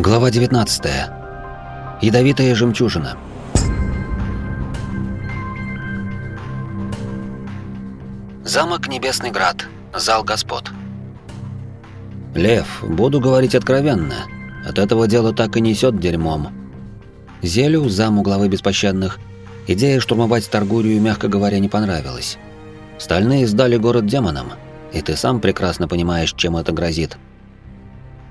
Глава 19. Ядовитая жемчужина. Замок Небесный Град. Зал Господ. Лев, буду говорить откровенно. От этого дела так и несет дерьмом. Зелю, заму главы беспощадных, идея штурмовать Таргурию, мягко говоря, не понравилась. Стальные сдали город демонам, и ты сам прекрасно понимаешь, чем это грозит.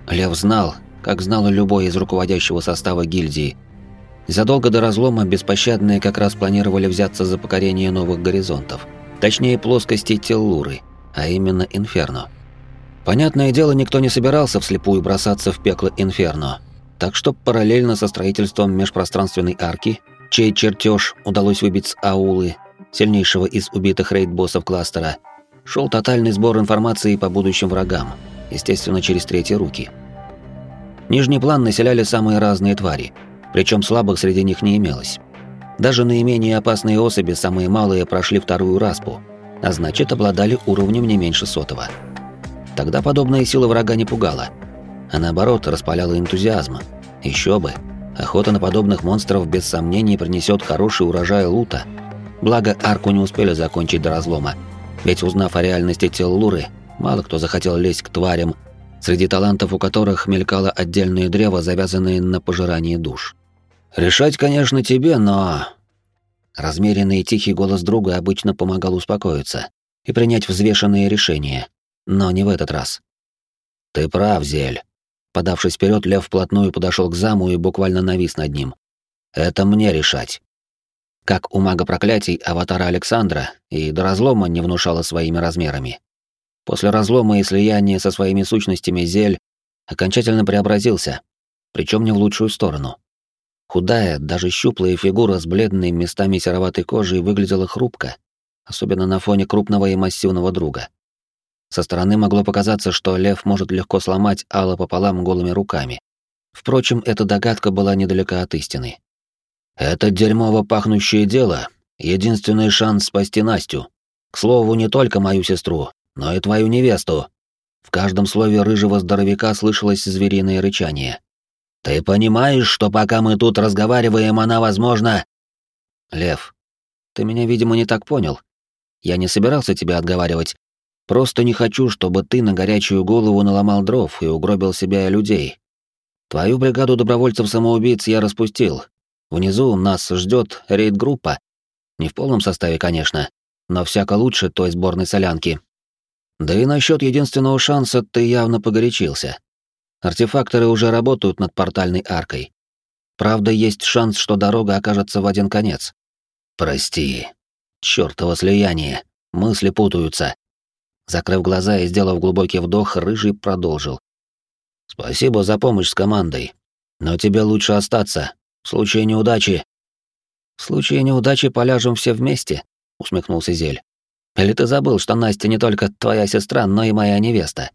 Лев знал, как знал и любой из руководящего состава гильдии. Задолго до разлома беспощадные как раз планировали взяться за покорение новых горизонтов. Точнее, плоскости Теллуры, а именно Инферно. Понятное дело, никто не собирался вслепую бросаться в пекло Инферно. Так что параллельно со строительством межпространственной арки, чей чертеж удалось выбить с Аулы, сильнейшего из убитых рейд-боссов кластера, шел тотальный сбор информации по будущим врагам, естественно, через третьи руки – Нижний план населяли самые разные твари, причем слабых среди них не имелось. Даже наименее опасные особи, самые малые, прошли вторую распу, а значит, обладали уровнем не меньше сотого. Тогда подобная сила врага не пугала, а наоборот, распаляла энтузиазм. Еще бы, охота на подобных монстров без сомнений принесет хороший урожай лута. Благо, арку не успели закончить до разлома, ведь узнав о реальности тел Луры, мало кто захотел лезть к тварям, среди талантов у которых мелькало отдельное древо, завязанное на пожирании душ. «Решать, конечно, тебе, но...» Размеренный и тихий голос друга обычно помогал успокоиться и принять взвешенные решения, но не в этот раз. «Ты прав, Зель». Подавшись вперед, Лев вплотную подошел к заму и буквально навис над ним. «Это мне решать». Как у мага проклятий аватара Александра и до разлома не внушала своими размерами. После разлома и слияния со своими сущностями Зель окончательно преобразился, причем не в лучшую сторону. Худая, даже щуплая фигура с бледной местами сероватой кожей выглядела хрупко, особенно на фоне крупного и массивного друга. Со стороны могло показаться, что лев может легко сломать Алла пополам голыми руками. Впрочем, эта догадка была недалека от истины. «Это дерьмово пахнущее дело — единственный шанс спасти Настю. К слову, не только мою сестру, но и твою невесту». В каждом слове рыжего здоровяка слышалось звериное рычание. «Ты понимаешь, что пока мы тут разговариваем, она, возможно...» «Лев, ты меня, видимо, не так понял. Я не собирался тебя отговаривать. Просто не хочу, чтобы ты на горячую голову наломал дров и угробил себя и людей. Твою бригаду добровольцев-самоубийц я распустил. Внизу нас ждет рейд-группа. Не в полном составе, конечно, но всяко лучше той сборной солянки, да и насчет единственного шанса ты явно погорячился. Артефакторы уже работают над портальной аркой. Правда, есть шанс, что дорога окажется в один конец. Прости. Чёртово слияние. Мысли путаются. Закрыв глаза и сделав глубокий вдох, Рыжий продолжил. «Спасибо за помощь с командой. Но тебе лучше остаться. В случае неудачи...» «В случае неудачи поляжем все вместе», — усмехнулся Зель. Или ты забыл, что Настя не только твоя сестра, но и моя невеста?»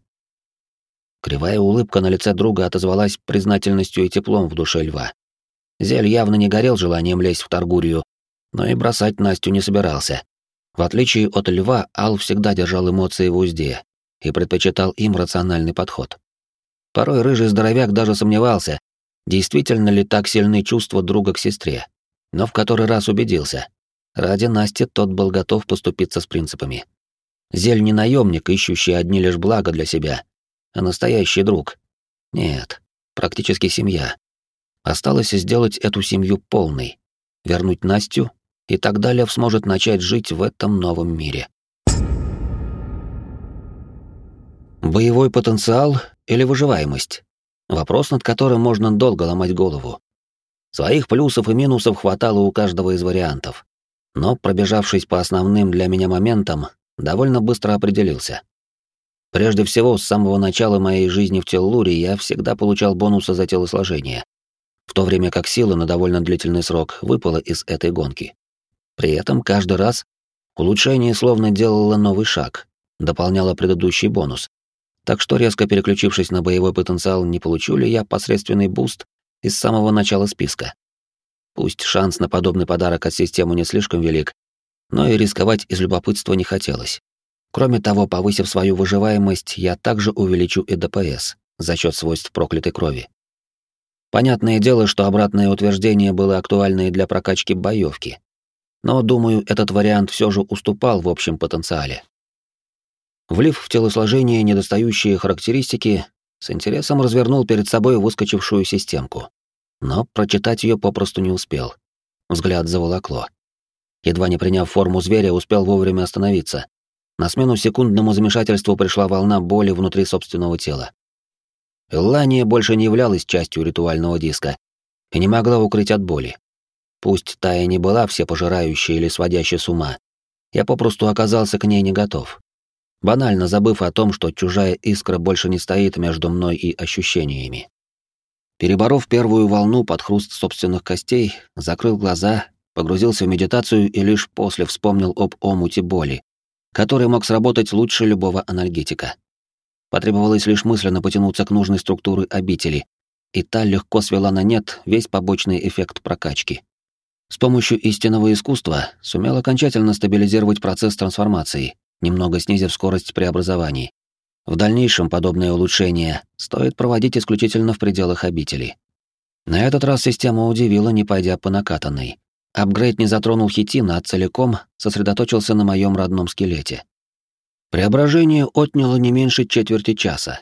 Кривая улыбка на лице друга отозвалась признательностью и теплом в душе льва. Зель явно не горел желанием лезть в Таргурию, но и бросать Настю не собирался. В отличие от льва, Ал всегда держал эмоции в узде и предпочитал им рациональный подход. Порой рыжий здоровяк даже сомневался, действительно ли так сильны чувства друга к сестре, но в который раз убедился. Ради Насти тот был готов поступиться с принципами. Зель не наемник, ищущий одни лишь блага для себя, а настоящий друг. Нет, практически семья. Осталось сделать эту семью полной, вернуть Настю, и тогда Лев сможет начать жить в этом новом мире. Боевой потенциал или выживаемость? Вопрос, над которым можно долго ломать голову. Своих плюсов и минусов хватало у каждого из вариантов но, пробежавшись по основным для меня моментам, довольно быстро определился. Прежде всего, с самого начала моей жизни в Теллуре я всегда получал бонусы за телосложение, в то время как сила на довольно длительный срок выпала из этой гонки. При этом каждый раз улучшение словно делало новый шаг, дополняло предыдущий бонус. Так что, резко переключившись на боевой потенциал, не получу ли я посредственный буст из самого начала списка. Пусть шанс на подобный подарок от системы не слишком велик, но и рисковать из любопытства не хотелось. Кроме того, повысив свою выживаемость, я также увеличу и ДПС за счет свойств проклятой крови. Понятное дело, что обратное утверждение было актуально и для прокачки боевки. Но, думаю, этот вариант все же уступал в общем потенциале. Влив в телосложение недостающие характеристики, с интересом развернул перед собой выскочившую системку. Но прочитать ее попросту не успел. Взгляд заволокло. Едва не приняв форму зверя, успел вовремя остановиться. На смену секундному замешательству пришла волна боли внутри собственного тела. Эллания больше не являлась частью ритуального диска и не могла укрыть от боли. Пусть та и не была всепожирающей или сводящей с ума, я попросту оказался к ней не готов. Банально забыв о том, что чужая искра больше не стоит между мной и ощущениями. Переборов первую волну под хруст собственных костей, закрыл глаза, погрузился в медитацию и лишь после вспомнил об омуте боли, который мог сработать лучше любого анальгетика. Потребовалось лишь мысленно потянуться к нужной структуре обители, и та легко свела на нет весь побочный эффект прокачки. С помощью истинного искусства сумел окончательно стабилизировать процесс трансформации, немного снизив скорость преобразований. В дальнейшем подобное улучшение стоит проводить исключительно в пределах обители. На этот раз система удивила, не пойдя по накатанной. Апгрейд не затронул хитина, а целиком сосредоточился на моем родном скелете. Преображение отняло не меньше четверти часа.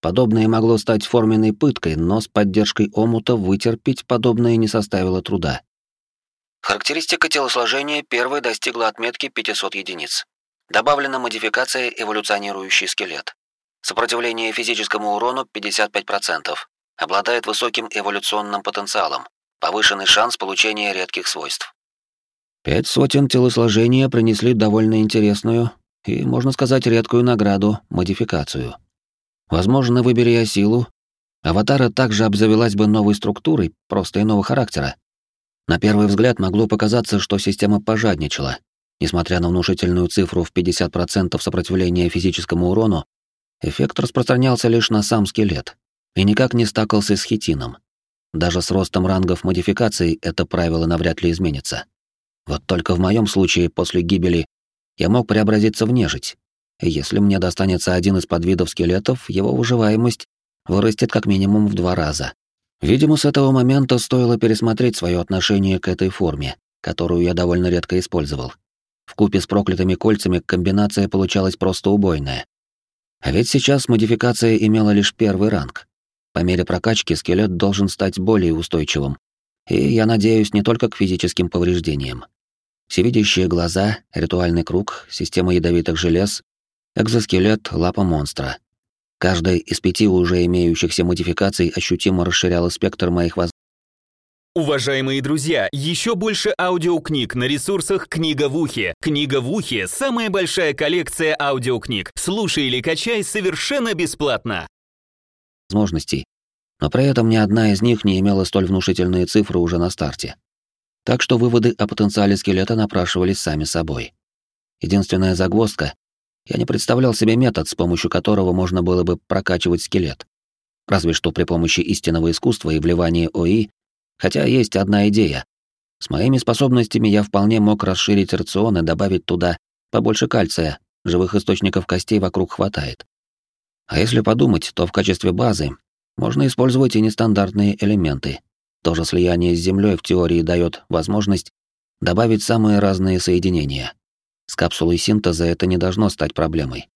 Подобное могло стать форменной пыткой, но с поддержкой омута вытерпеть подобное не составило труда. Характеристика телосложения первой достигла отметки 500 единиц. Добавлена модификация «Эволюционирующий скелет». Сопротивление физическому урону 55%. Обладает высоким эволюционным потенциалом. Повышенный шанс получения редких свойств. Пять сотен телосложения принесли довольно интересную, и, можно сказать, редкую награду — модификацию. Возможно, выбери я силу, аватара также обзавелась бы новой структурой, просто иного характера. На первый взгляд могло показаться, что система пожадничала. Несмотря на внушительную цифру в 50% сопротивления физическому урону, эффект распространялся лишь на сам скелет и никак не стакался с хитином. Даже с ростом рангов модификаций это правило навряд ли изменится. Вот только в моем случае после гибели я мог преобразиться в нежить. И если мне достанется один из подвидов скелетов, его выживаемость вырастет как минимум в два раза. Видимо, с этого момента стоило пересмотреть свое отношение к этой форме, которую я довольно редко использовал. В купе с проклятыми кольцами комбинация получалась просто убойная. А ведь сейчас модификация имела лишь первый ранг. По мере прокачки скелет должен стать более устойчивым. И я надеюсь не только к физическим повреждениям. Всевидящие глаза, ритуальный круг, система ядовитых желез, экзоскелет, лапа монстра. Каждая из пяти уже имеющихся модификаций ощутимо расширяла спектр моих возможностей. Уважаемые друзья, еще больше аудиокниг на ресурсах «Книга в ухе». «Книга в ухе» — самая большая коллекция аудиокниг. Слушай или качай совершенно бесплатно. возможностей, но при этом ни одна из них не имела столь внушительные цифры уже на старте так что выводы о потенциале скелета напрашивались сами собой. Единственная загвоздка — я не представлял себе метод, с помощью которого можно было бы прокачивать скелет. Разве что при помощи истинного искусства и вливания ОИ, хотя есть одна идея. С моими способностями я вполне мог расширить рацион и добавить туда побольше кальция, живых источников костей вокруг хватает. А если подумать, то в качестве базы можно использовать и нестандартные элементы, тоже слияние с Землей в теории дает возможность добавить самые разные соединения. С капсулой синтеза это не должно стать проблемой.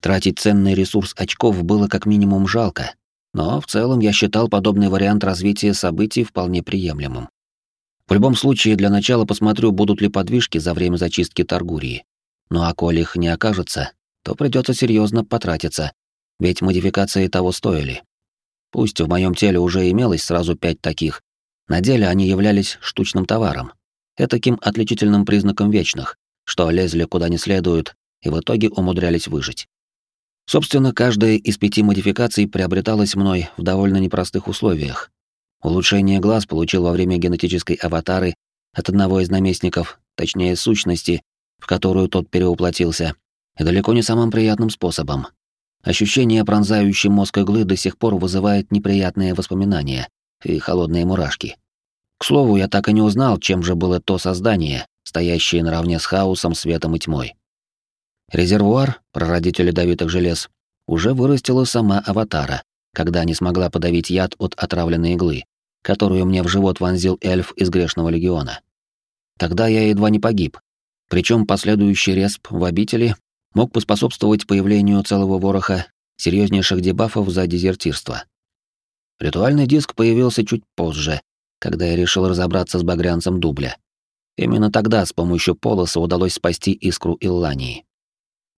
Тратить ценный ресурс очков было как минимум жалко, но в целом я считал подобный вариант развития событий вполне приемлемым. В любом случае, для начала посмотрю, будут ли подвижки за время зачистки Таргурии. Ну а коли их не окажется, то придется серьезно потратиться, ведь модификации того стоили. Пусть в моем теле уже имелось сразу пять таких, на деле они являлись штучным товаром, таким отличительным признаком вечных, что лезли куда не следует и в итоге умудрялись выжить. Собственно, каждая из пяти модификаций приобреталась мной в довольно непростых условиях. Улучшение глаз получил во время генетической аватары от одного из наместников, точнее сущности, в которую тот перевоплотился, и далеко не самым приятным способом, Ощущение пронзающей мозг иглы до сих пор вызывает неприятные воспоминания и холодные мурашки. К слову, я так и не узнал, чем же было то создание, стоящее наравне с хаосом, светом и тьмой. Резервуар, прародитель ядовитых желез, уже вырастила сама аватара, когда не смогла подавить яд от отравленной иглы, которую мне в живот вонзил эльф из Грешного Легиона. Тогда я едва не погиб, причем последующий респ в обители мог поспособствовать появлению целого вороха серьезнейших дебафов за дезертирство. Ритуальный диск появился чуть позже, когда я решил разобраться с багрянцем дубля. Именно тогда с помощью полоса удалось спасти искру Иллании.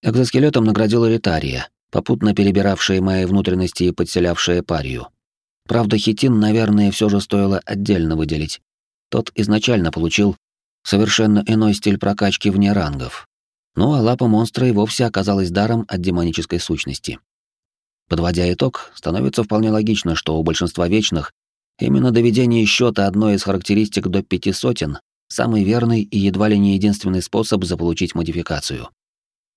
Экзоскелетом наградила Ритария, попутно перебиравшая мои внутренности и подселявшая парию. Правда, хитин, наверное, все же стоило отдельно выделить. Тот изначально получил совершенно иной стиль прокачки вне рангов. Ну а лапа монстра и вовсе оказалась даром от демонической сущности. Подводя итог, становится вполне логично, что у большинства вечных именно доведение счета одной из характеристик до пяти сотен самый верный и едва ли не единственный способ заполучить модификацию.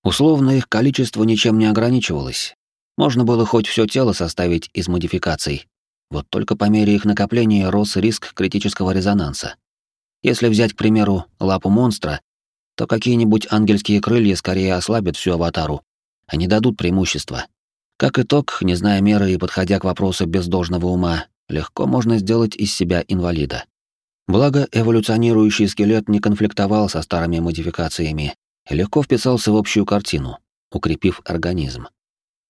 Условно их количество ничем не ограничивалось. Можно было хоть все тело составить из модификаций. Вот только по мере их накопления рос риск критического резонанса. Если взять, к примеру, лапу монстра, то какие-нибудь ангельские крылья скорее ослабят всю аватару, а не дадут преимущества. Как итог, не зная меры и подходя к вопросу без должного ума, легко можно сделать из себя инвалида. Благо, эволюционирующий скелет не конфликтовал со старыми модификациями легко вписался в общую картину, укрепив организм.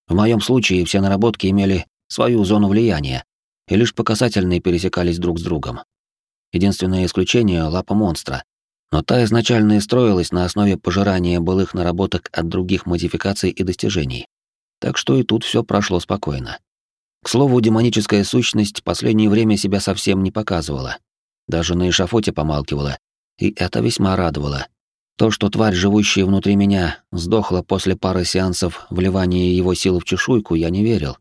В моем случае все наработки имели свою зону влияния и лишь по касательной пересекались друг с другом. Единственное исключение — лапа монстра. Но та изначально и строилась на основе пожирания былых наработок от других модификаций и достижений. Так что и тут все прошло спокойно. К слову, демоническая сущность последнее время себя совсем не показывала. Даже на эшафоте помалкивала. И это весьма радовало. То, что тварь, живущая внутри меня, сдохла после пары сеансов вливания его сил в чешуйку, я не верил.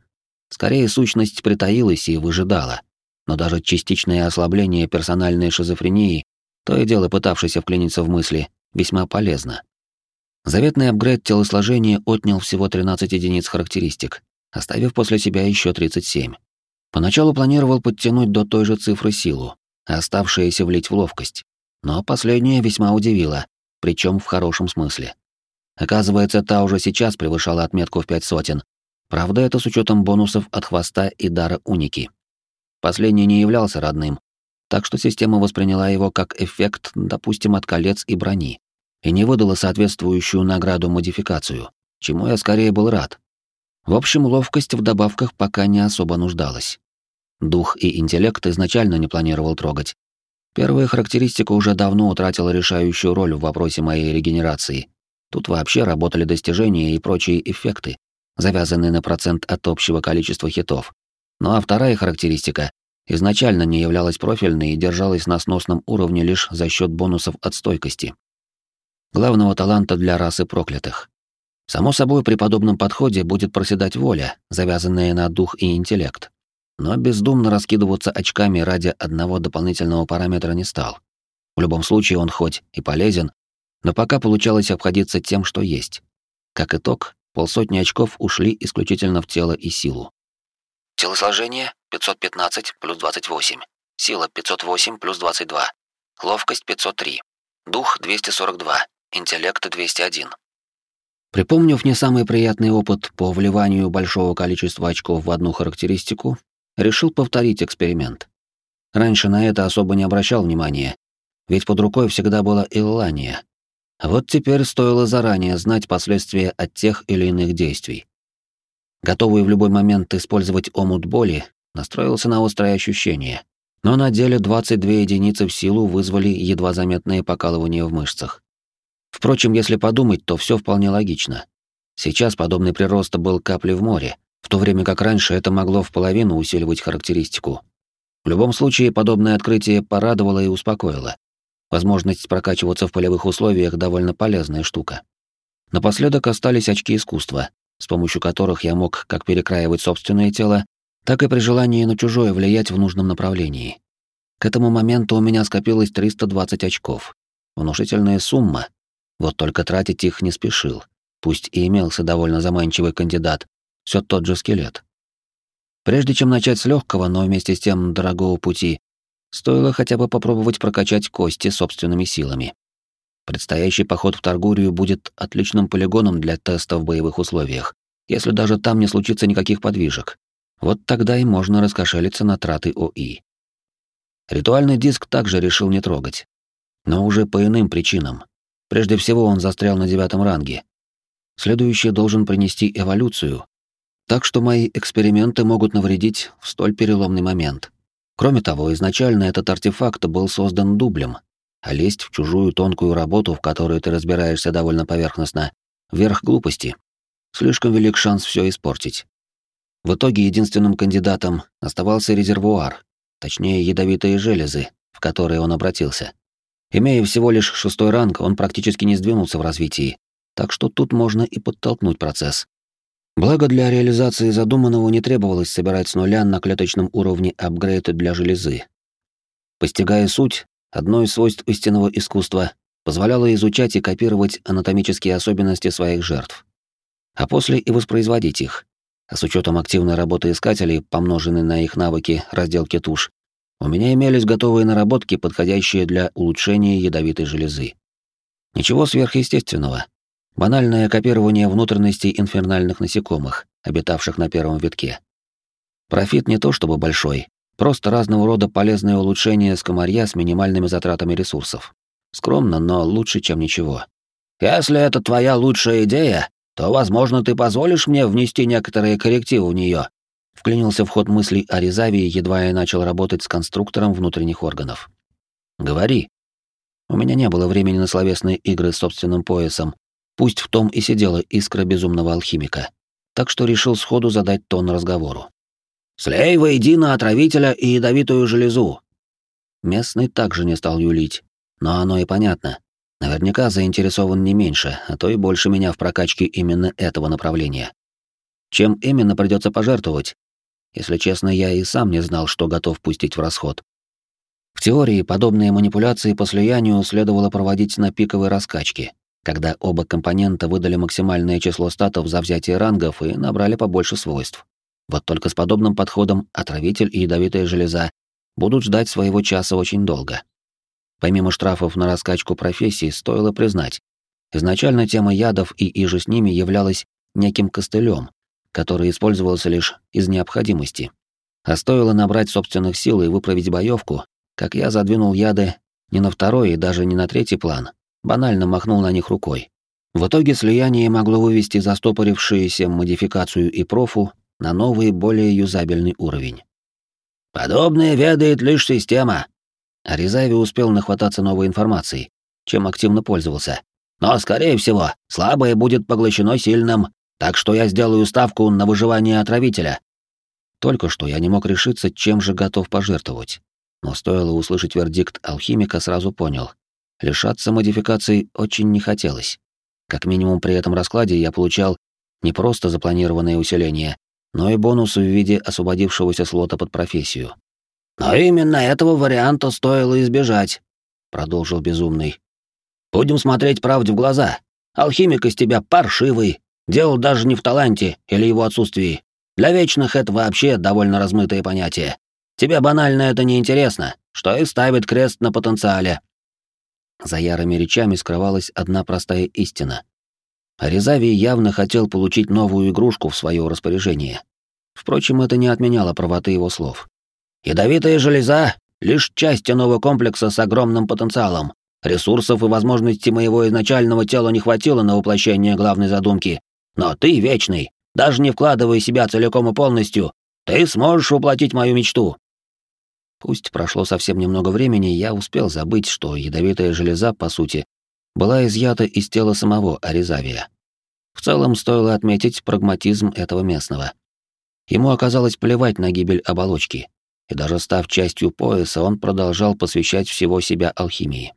Скорее, сущность притаилась и выжидала но даже частичное ослабление персональной шизофрении, то и дело пытавшейся вклиниться в мысли, весьма полезно. Заветный апгрейд телосложения отнял всего 13 единиц характеристик, оставив после себя еще 37. Поначалу планировал подтянуть до той же цифры силу, а оставшиеся влить в ловкость. Но последнее весьма удивило, причем в хорошем смысле. Оказывается, та уже сейчас превышала отметку в пять сотен. Правда, это с учетом бонусов от хвоста и дара уники. Последний не являлся родным, так что система восприняла его как эффект, допустим, от колец и брони, и не выдала соответствующую награду-модификацию, чему я скорее был рад. В общем, ловкость в добавках пока не особо нуждалась. Дух и интеллект изначально не планировал трогать. Первая характеристика уже давно утратила решающую роль в вопросе моей регенерации. Тут вообще работали достижения и прочие эффекты, завязанные на процент от общего количества хитов. Ну а вторая характеристика изначально не являлась профильной и держалась на сносном уровне лишь за счет бонусов от стойкости. Главного таланта для расы проклятых. Само собой, при подобном подходе будет проседать воля, завязанная на дух и интеллект. Но бездумно раскидываться очками ради одного дополнительного параметра не стал. В любом случае он хоть и полезен, но пока получалось обходиться тем, что есть. Как итог, полсотни очков ушли исключительно в тело и силу. Телосложение 515 плюс 28. Сила 508 плюс 22. Ловкость 503. Дух 242. Интеллект 201. Припомнив не самый приятный опыт по вливанию большого количества очков в одну характеристику, решил повторить эксперимент. Раньше на это особо не обращал внимания, ведь под рукой всегда была Иллания. Вот теперь стоило заранее знать последствия от тех или иных действий готовый в любой момент использовать омут боли, настроился на острое ощущение. Но на деле 22 единицы в силу вызвали едва заметные покалывания в мышцах. Впрочем, если подумать, то все вполне логично. Сейчас подобный прирост был каплей в море, в то время как раньше это могло в половину усиливать характеристику. В любом случае, подобное открытие порадовало и успокоило. Возможность прокачиваться в полевых условиях довольно полезная штука. Напоследок остались очки искусства, с помощью которых я мог как перекраивать собственное тело, так и при желании на чужое влиять в нужном направлении. К этому моменту у меня скопилось 320 очков. Внушительная сумма. Вот только тратить их не спешил. Пусть и имелся довольно заманчивый кандидат, все тот же скелет. Прежде чем начать с легкого, но вместе с тем дорогого пути, стоило хотя бы попробовать прокачать кости собственными силами. Предстоящий поход в Таргурию будет отличным полигоном для теста в боевых условиях, если даже там не случится никаких подвижек. Вот тогда и можно раскошелиться на траты ОИ. Ритуальный диск также решил не трогать. Но уже по иным причинам. Прежде всего он застрял на девятом ранге. Следующий должен принести эволюцию. Так что мои эксперименты могут навредить в столь переломный момент. Кроме того, изначально этот артефакт был создан дублем, а лезть в чужую тонкую работу, в которой ты разбираешься довольно поверхностно, верх глупости. Слишком велик шанс все испортить. В итоге единственным кандидатом оставался резервуар, точнее ядовитые железы, в которые он обратился. Имея всего лишь шестой ранг, он практически не сдвинулся в развитии, так что тут можно и подтолкнуть процесс. Благо для реализации задуманного не требовалось собирать с нуля на клеточном уровне апгрейды для железы. Постигая суть, одно из свойств истинного искусства позволяло изучать и копировать анатомические особенности своих жертв, а после и воспроизводить их. А с учетом активной работы искателей, помноженной на их навыки разделки туш, у меня имелись готовые наработки, подходящие для улучшения ядовитой железы. Ничего сверхъестественного. Банальное копирование внутренностей инфернальных насекомых, обитавших на первом витке. Профит не то чтобы большой, просто разного рода полезные улучшения скоморья с минимальными затратами ресурсов. Скромно, но лучше, чем ничего. «Если это твоя лучшая идея, то, возможно, ты позволишь мне внести некоторые коррективы в нее», Вклинился в ход мыслей о едва я начал работать с конструктором внутренних органов. «Говори». У меня не было времени на словесные игры с собственным поясом, пусть в том и сидела искра безумного алхимика, так что решил сходу задать тон разговору. «Слей воедино отравителя и ядовитую железу!» Местный также не стал юлить, но оно и понятно. Наверняка заинтересован не меньше, а то и больше меня в прокачке именно этого направления. Чем именно придется пожертвовать, если честно, я и сам не знал, что готов пустить в расход. В теории подобные манипуляции по слиянию следовало проводить на пиковой раскачке, когда оба компонента выдали максимальное число статов за взятие рангов и набрали побольше свойств. Вот только с подобным подходом отравитель и ядовитая железа будут ждать своего часа очень долго. Помимо штрафов на раскачку профессий, стоило признать, изначально тема ядов и иже с ними являлась неким костылем, который использовался лишь из необходимости. А стоило набрать собственных сил и выправить боевку, как я задвинул яды не на второй и даже не на третий план, банально махнул на них рукой. В итоге слияние могло вывести застопорившуюся модификацию и профу на новый, более юзабельный уровень. «Подобное ведает лишь система». Аризави успел нахвататься новой информации, чем активно пользовался. «Но, скорее всего, слабое будет поглощено сильным, так что я сделаю ставку на выживание отравителя. Только что я не мог решиться, чем же готов пожертвовать. Но стоило услышать вердикт алхимика, сразу понял. Лишаться модификаций очень не хотелось. Как минимум при этом раскладе я получал не просто запланированное усиление, но и бонус в виде освободившегося слота под профессию. «Но именно этого варианта стоило избежать», — продолжил Безумный. «Будем смотреть правде в глаза. Алхимик из тебя паршивый, Дело даже не в таланте или его отсутствии. Для вечных это вообще довольно размытое понятие. Тебе банально это не интересно, что и ставит крест на потенциале. За ярыми речами скрывалась одна простая истина. Резавий явно хотел получить новую игрушку в свое распоряжение. Впрочем, это не отменяло правоты его слов. «Ядовитая железа — лишь часть иного комплекса с огромным потенциалом. Ресурсов и возможностей моего изначального тела не хватило на воплощение главной задумки, но ты, Вечный, даже не вкладывая себя целиком и полностью, ты сможешь воплотить мою мечту. Пусть прошло совсем немного времени, я успел забыть, что ядовитая железа, по сути, была изъята из тела самого Аризавия. В целом, стоило отметить прагматизм этого местного. Ему оказалось плевать на гибель оболочки, и даже став частью пояса, он продолжал посвящать всего себя алхимии.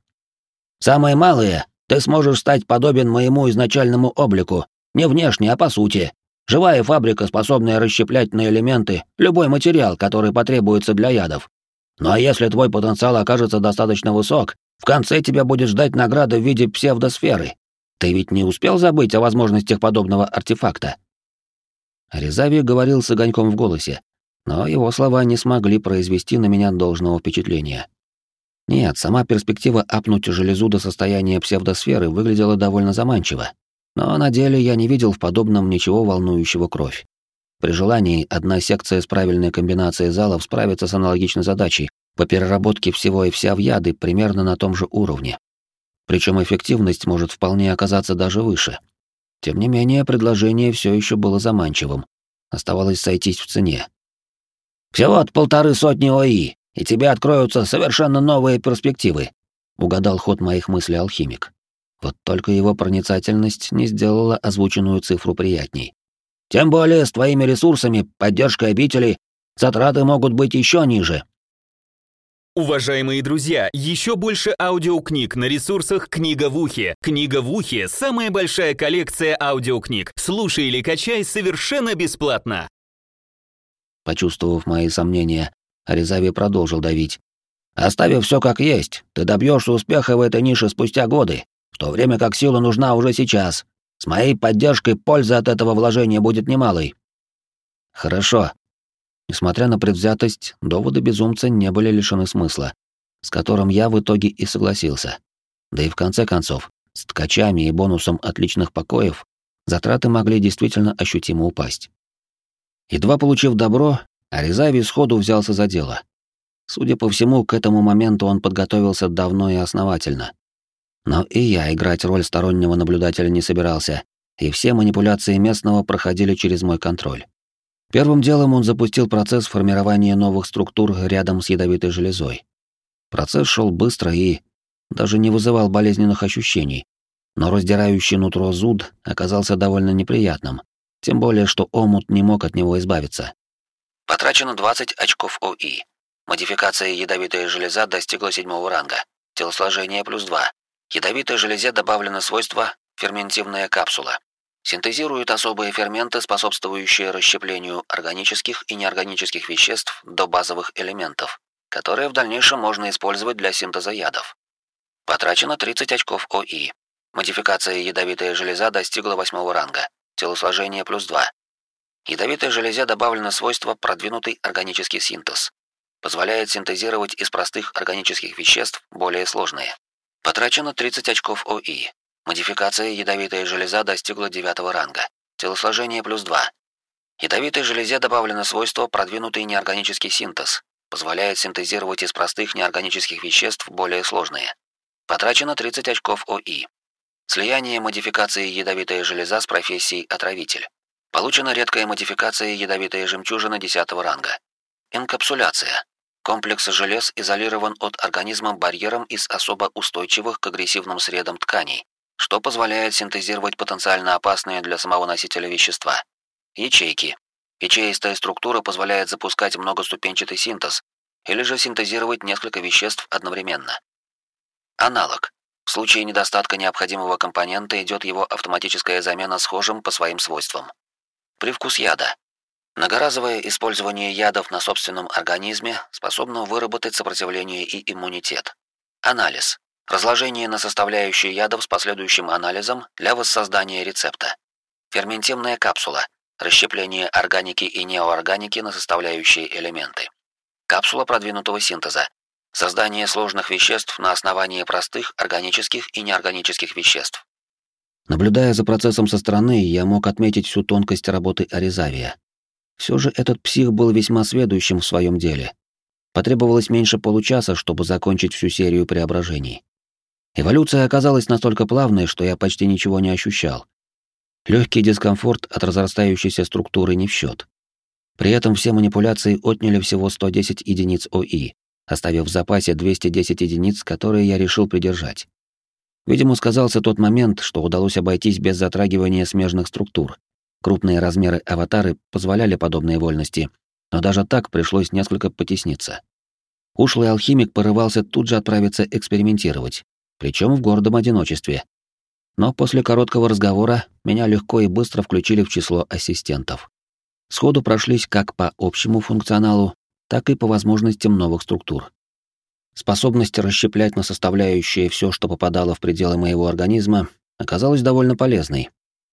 «Самое малое, ты сможешь стать подобен моему изначальному облику, не внешне, а по сути. Живая фабрика, способная расщеплять на элементы любой материал, который потребуется для ядов. Ну а если твой потенциал окажется достаточно высок, в конце тебя будет ждать награда в виде псевдосферы. Ты ведь не успел забыть о возможностях подобного артефакта?» Резави говорил с огоньком в голосе, но его слова не смогли произвести на меня должного впечатления. Нет, сама перспектива апнуть железу до состояния псевдосферы выглядела довольно заманчиво но на деле я не видел в подобном ничего волнующего кровь. При желании одна секция с правильной комбинацией залов справится с аналогичной задачей по переработке всего и вся в яды примерно на том же уровне. Причем эффективность может вполне оказаться даже выше. Тем не менее, предложение все еще было заманчивым. Оставалось сойтись в цене. «Всего от полторы сотни ОИ, и тебе откроются совершенно новые перспективы», — угадал ход моих мыслей алхимик. Вот только его проницательность не сделала озвученную цифру приятней. «Тем более с твоими ресурсами, поддержкой обители, затраты могут быть еще ниже». Уважаемые друзья, еще больше аудиокниг на ресурсах «Книга в ухе». «Книга в ухе» — самая большая коллекция аудиокниг. Слушай или качай совершенно бесплатно. Почувствовав мои сомнения, Аризави продолжил давить. «Оставив все как есть, ты добьешься успеха в этой нише спустя годы, в то время как сила нужна уже сейчас. С моей поддержкой польза от этого вложения будет немалой». «Хорошо», Несмотря на предвзятость, доводы безумца не были лишены смысла, с которым я в итоге и согласился. Да и в конце концов, с ткачами и бонусом отличных покоев затраты могли действительно ощутимо упасть. Едва получив добро, Аризави сходу взялся за дело. Судя по всему, к этому моменту он подготовился давно и основательно. Но и я играть роль стороннего наблюдателя не собирался, и все манипуляции местного проходили через мой контроль. Первым делом он запустил процесс формирования новых структур рядом с ядовитой железой. Процесс шел быстро и даже не вызывал болезненных ощущений, но раздирающий нутро зуд оказался довольно неприятным, тем более что омут не мог от него избавиться. Потрачено 20 очков ОИ. Модификация ядовитая железа достигла седьмого ранга. Телосложение плюс 2. Ядовитой железе добавлено свойство ферментивная капсула. Синтезирует особые ферменты, способствующие расщеплению органических и неорганических веществ до базовых элементов, которые в дальнейшем можно использовать для синтеза ядов. Потрачено 30 очков ОИ. Модификация ядовитая железа достигла восьмого ранга. Телосложение плюс 2. Ядовитой железе добавлено свойство продвинутый органический синтез. Позволяет синтезировать из простых органических веществ более сложные. Потрачено 30 очков ОИ. Модификация ядовитая железа достигла девятого ранга. Телосложение плюс 2. Ядовитой железе добавлено свойство продвинутый неорганический синтез. Позволяет синтезировать из простых неорганических веществ более сложные. Потрачено 30 очков ОИ. Слияние модификации ядовитая железа с профессией отравитель. Получена редкая модификация ядовитая жемчужина 10 ранга. Инкапсуляция. Комплекс желез изолирован от организма барьером из особо устойчивых к агрессивным средам тканей, что позволяет синтезировать потенциально опасные для самого носителя вещества. Ячейки. Ячеистая структура позволяет запускать многоступенчатый синтез или же синтезировать несколько веществ одновременно. Аналог. В случае недостатка необходимого компонента идет его автоматическая замена схожим по своим свойствам. Привкус яда. Многоразовое использование ядов на собственном организме способно выработать сопротивление и иммунитет. Анализ. Разложение на составляющие ядов с последующим анализом для воссоздания рецепта. Ферментивная капсула. Расщепление органики и неоорганики на составляющие элементы. Капсула продвинутого синтеза. Создание сложных веществ на основании простых органических и неорганических веществ. Наблюдая за процессом со стороны, я мог отметить всю тонкость работы Аризавия. Все же этот псих был весьма сведущим в своем деле. Потребовалось меньше получаса, чтобы закончить всю серию преображений. Эволюция оказалась настолько плавной, что я почти ничего не ощущал. Легкий дискомфорт от разрастающейся структуры не в счет. При этом все манипуляции отняли всего 110 единиц ОИ, оставив в запасе 210 единиц, которые я решил придержать. Видимо, сказался тот момент, что удалось обойтись без затрагивания смежных структур. Крупные размеры аватары позволяли подобные вольности, но даже так пришлось несколько потесниться. Ушлый алхимик порывался тут же отправиться экспериментировать, причем в гордом одиночестве. Но после короткого разговора меня легко и быстро включили в число ассистентов. Сходу прошлись как по общему функционалу, так и по возможностям новых структур. Способность расщеплять на составляющие все, что попадало в пределы моего организма, оказалась довольно полезной.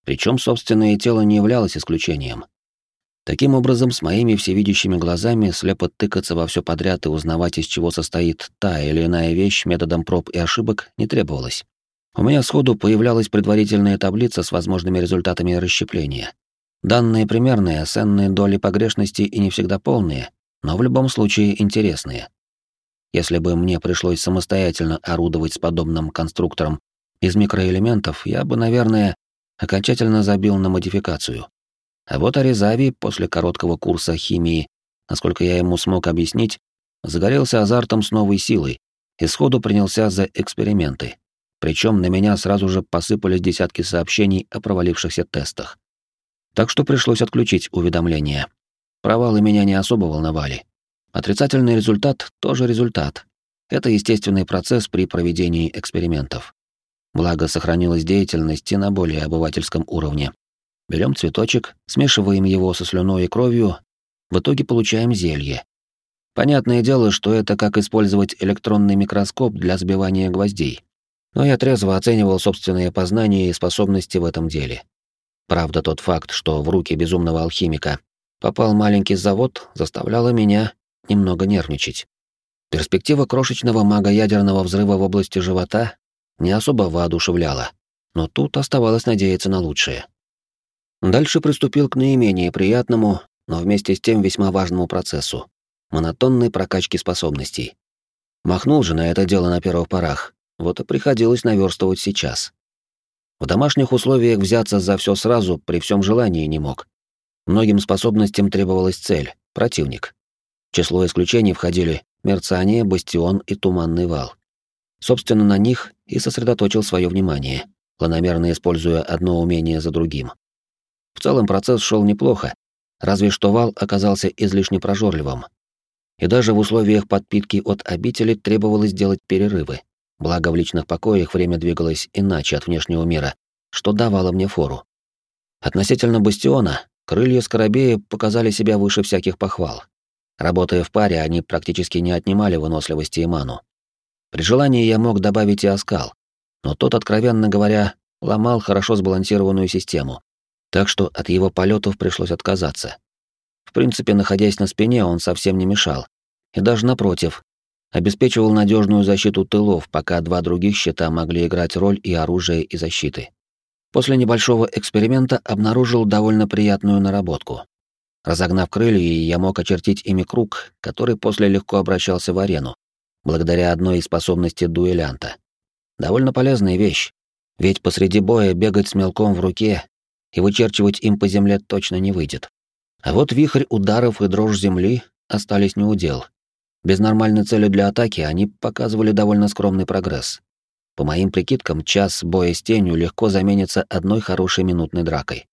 Причем собственное тело не являлось исключением. Таким образом, с моими всевидящими глазами слепо тыкаться во все подряд и узнавать, из чего состоит та или иная вещь методом проб и ошибок, не требовалось. У меня сходу появлялась предварительная таблица с возможными результатами расщепления. Данные примерные, ценные доли погрешности и не всегда полные, но в любом случае интересные. Если бы мне пришлось самостоятельно орудовать с подобным конструктором из микроэлементов, я бы, наверное, окончательно забил на модификацию. А вот Аризави после короткого курса химии, насколько я ему смог объяснить, загорелся азартом с новой силой и сходу принялся за эксперименты. Причем на меня сразу же посыпались десятки сообщений о провалившихся тестах. Так что пришлось отключить уведомления. Провалы меня не особо волновали. Отрицательный результат тоже результат. Это естественный процесс при проведении экспериментов. Благо, сохранилась деятельность и на более обывательском уровне. Берем цветочек, смешиваем его со слюной и кровью, в итоге получаем зелье. Понятное дело, что это как использовать электронный микроскоп для сбивания гвоздей. Но я трезво оценивал собственные познания и способности в этом деле. Правда, тот факт, что в руки безумного алхимика попал маленький завод, заставляла меня немного нервничать. Перспектива крошечного мага-ядерного взрыва в области живота не особо воодушевляла, но тут оставалось надеяться на лучшее. Дальше приступил к наименее приятному, но вместе с тем весьма важному процессу — монотонной прокачки способностей. Махнул же на это дело на первых порах, вот и приходилось наверстывать сейчас. В домашних условиях взяться за все сразу при всем желании не мог. Многим способностям требовалась цель — противник. В число исключений входили мерцание, бастион и туманный вал. Собственно, на них и сосредоточил свое внимание, планомерно используя одно умение за другим. В целом процесс шел неплохо, разве что вал оказался излишне прожорливым. И даже в условиях подпитки от обители требовалось делать перерывы, благо в личных покоях время двигалось иначе от внешнего мира, что давало мне фору. Относительно бастиона, крылья Скоробея показали себя выше всяких похвал. Работая в паре, они практически не отнимали выносливости и ману. При желании я мог добавить и оскал, но тот, откровенно говоря, ломал хорошо сбалансированную систему, так что от его полетов пришлось отказаться. В принципе, находясь на спине, он совсем не мешал, и даже напротив, обеспечивал надежную защиту тылов, пока два других щита могли играть роль и оружия, и защиты. После небольшого эксперимента обнаружил довольно приятную наработку. Разогнав крылья, я мог очертить ими круг, который после легко обращался в арену, благодаря одной из способностей дуэлянта. Довольно полезная вещь, ведь посреди боя бегать с мелком в руке и вычерчивать им по земле точно не выйдет. А вот вихрь ударов и дрожь земли остались неудел. Без нормальной цели для атаки они показывали довольно скромный прогресс. По моим прикидкам, час боя с тенью легко заменится одной хорошей минутной дракой.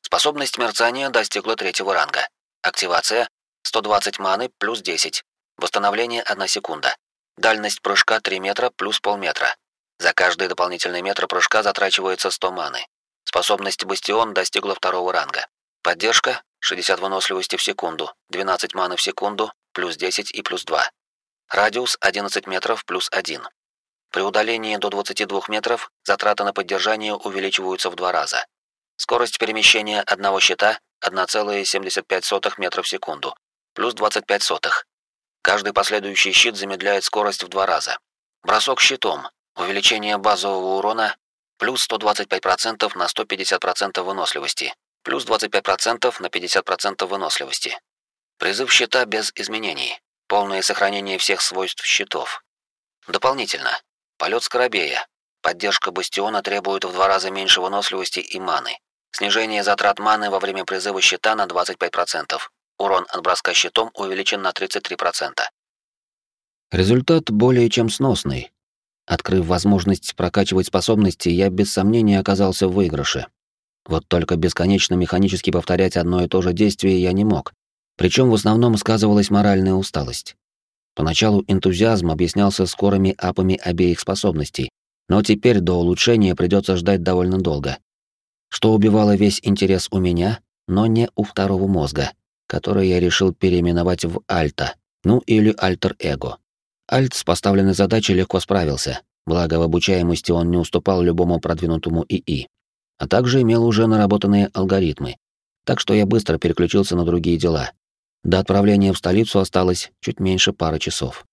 Способность мерцания достигла третьего ранга. Активация 120 маны плюс 10. Восстановление 1 секунда. Дальность прыжка 3 метра плюс полметра. За каждый дополнительный метр прыжка затрачивается 100 маны. Способность Бастион достигла второго ранга. Поддержка 60 выносливости в секунду, 12 маны в секунду, плюс 10 и плюс 2. Радиус 11 метров плюс 1. При удалении до 22 метров затраты на поддержание увеличиваются в два раза. Скорость перемещения одного щита 1,75 метров в секунду, плюс 25 сотых. Каждый последующий щит замедляет скорость в два раза. Бросок щитом. Увеличение базового урона плюс 125% на 150% выносливости, плюс 25% на 50% выносливости. Призыв щита без изменений. Полное сохранение всех свойств щитов. Дополнительно. Полет скоробея. Поддержка бастиона требует в два раза меньше выносливости и маны. Снижение затрат маны во время призыва щита на 25%. Урон от броска щитом увеличен на 33%. Результат более чем сносный. Открыв возможность прокачивать способности, я без сомнения оказался в выигрыше. Вот только бесконечно механически повторять одно и то же действие я не мог. Причем в основном сказывалась моральная усталость. Поначалу энтузиазм объяснялся скорыми апами обеих способностей, но теперь до улучшения придется ждать довольно долго. Что убивало весь интерес у меня, но не у второго мозга который я решил переименовать в Альта, ну или Альтер-Эго. Альт с поставленной задачей легко справился, благо в обучаемости он не уступал любому продвинутому ИИ, а также имел уже наработанные алгоритмы, так что я быстро переключился на другие дела. До отправления в столицу осталось чуть меньше пары часов.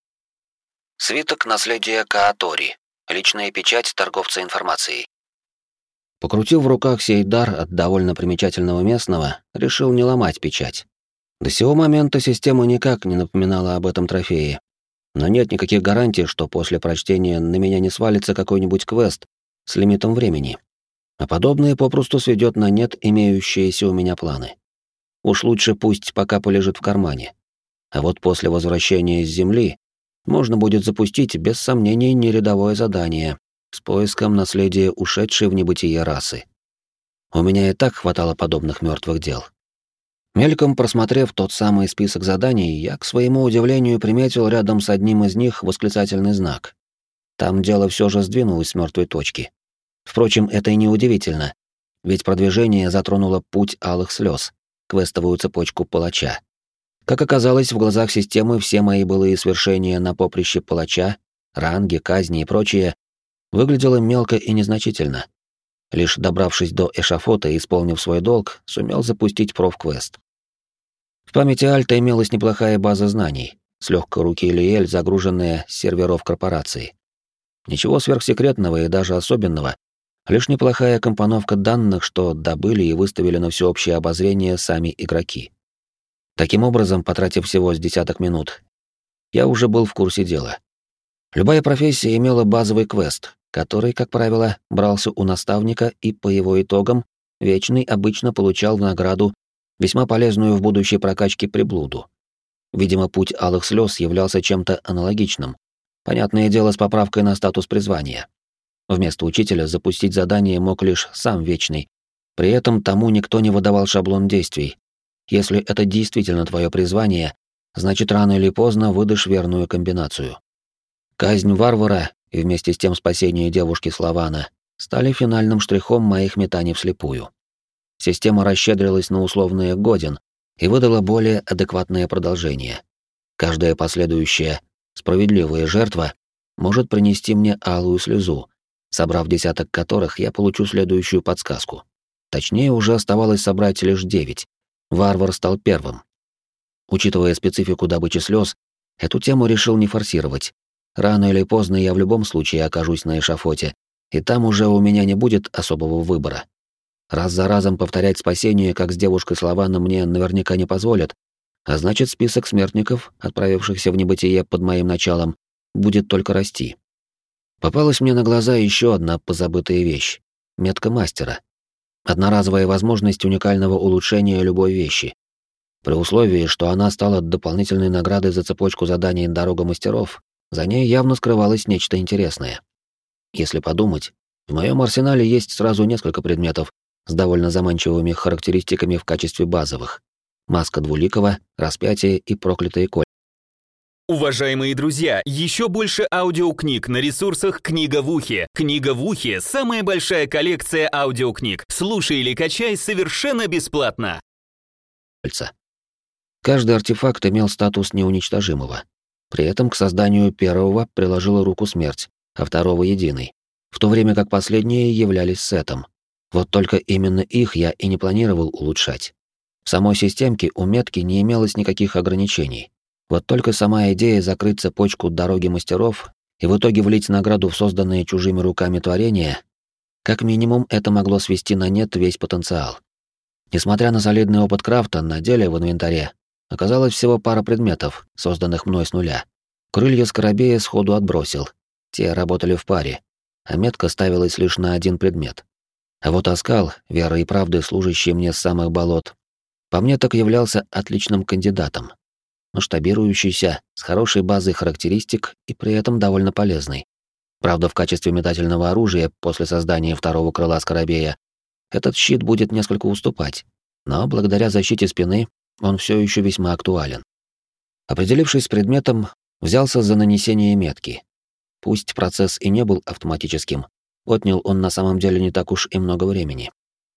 Свиток наследия Каатори. Личная печать торговца информацией. Покрутив в руках сей дар от довольно примечательного местного, решил не ломать печать. До сего момента система никак не напоминала об этом трофее. Но нет никаких гарантий, что после прочтения на меня не свалится какой-нибудь квест с лимитом времени. А подобное попросту сведет на нет имеющиеся у меня планы. Уж лучше пусть пока полежит в кармане. А вот после возвращения с Земли можно будет запустить без сомнений нерядовое задание с поиском наследия ушедшей в небытие расы. У меня и так хватало подобных мертвых дел. Мельком просмотрев тот самый список заданий, я, к своему удивлению, приметил рядом с одним из них восклицательный знак. Там дело все же сдвинулось с мертвой точки. Впрочем, это и не удивительно, ведь продвижение затронуло путь алых слез, квестовую цепочку палача. Как оказалось, в глазах системы все мои былые свершения на поприще палача, ранги, казни и прочее выглядело мелко и незначительно. Лишь добравшись до эшафота и исполнив свой долг, сумел запустить профквест. В памяти Альта имелась неплохая база знаний, с легкой руки Илиэль, загруженная с серверов корпорации. Ничего сверхсекретного и даже особенного, лишь неплохая компоновка данных, что добыли и выставили на всеобщее обозрение сами игроки. Таким образом, потратив всего с десяток минут, я уже был в курсе дела. Любая профессия имела базовый квест, который, как правило, брался у наставника и по его итогам Вечный обычно получал в награду весьма полезную в будущей прокачке приблуду. Видимо, путь алых слез являлся чем-то аналогичным. Понятное дело с поправкой на статус призвания. Вместо учителя запустить задание мог лишь сам Вечный. При этом тому никто не выдавал шаблон действий. Если это действительно твое призвание, значит рано или поздно выдашь верную комбинацию. Казнь варвара и вместе с тем спасение девушки Славана стали финальным штрихом моих метаний вслепую. Система расщедрилась на условное «годен» и выдала более адекватное продолжение. Каждая последующая, справедливая жертва может принести мне алую слезу, собрав десяток которых, я получу следующую подсказку. Точнее, уже оставалось собрать лишь девять. Варвар стал первым. Учитывая специфику добычи слез, эту тему решил не форсировать, Рано или поздно я в любом случае окажусь на эшафоте, и там уже у меня не будет особого выбора. Раз за разом повторять спасение, как с девушкой Славана, мне наверняка не позволят, а значит, список смертников, отправившихся в небытие под моим началом, будет только расти. Попалась мне на глаза еще одна позабытая вещь — метка мастера. Одноразовая возможность уникального улучшения любой вещи. При условии, что она стала дополнительной наградой за цепочку заданий «Дорога мастеров», за ней явно скрывалось нечто интересное. Если подумать, в моем арсенале есть сразу несколько предметов с довольно заманчивыми характеристиками в качестве базовых. Маска двуликого, распятие и проклятые коль. Уважаемые друзья, еще больше аудиокниг на ресурсах «Книга в ухе». «Книга в ухе» — самая большая коллекция аудиокниг. Слушай или качай совершенно бесплатно. Каждый артефакт имел статус неуничтожимого. При этом к созданию первого приложила руку смерть, а второго — единый, в то время как последние являлись сетом. Вот только именно их я и не планировал улучшать. В самой системке у метки не имелось никаких ограничений. Вот только сама идея закрыть цепочку дороги мастеров и в итоге влить награду в созданные чужими руками творения, как минимум это могло свести на нет весь потенциал. Несмотря на солидный опыт крафта, на деле в инвентаре Оказалось всего пара предметов, созданных мной с нуля. Крылья скоробея сходу отбросил. Те работали в паре, а метка ставилась лишь на один предмет. А вот оскал, верой и правдой служащий мне с самых болот, по мне так являлся отличным кандидатом. Масштабирующийся, с хорошей базой характеристик и при этом довольно полезный. Правда, в качестве метательного оружия после создания второго крыла скоробея этот щит будет несколько уступать, но благодаря защите спины он все еще весьма актуален. Определившись с предметом, взялся за нанесение метки. Пусть процесс и не был автоматическим, отнял он на самом деле не так уж и много времени.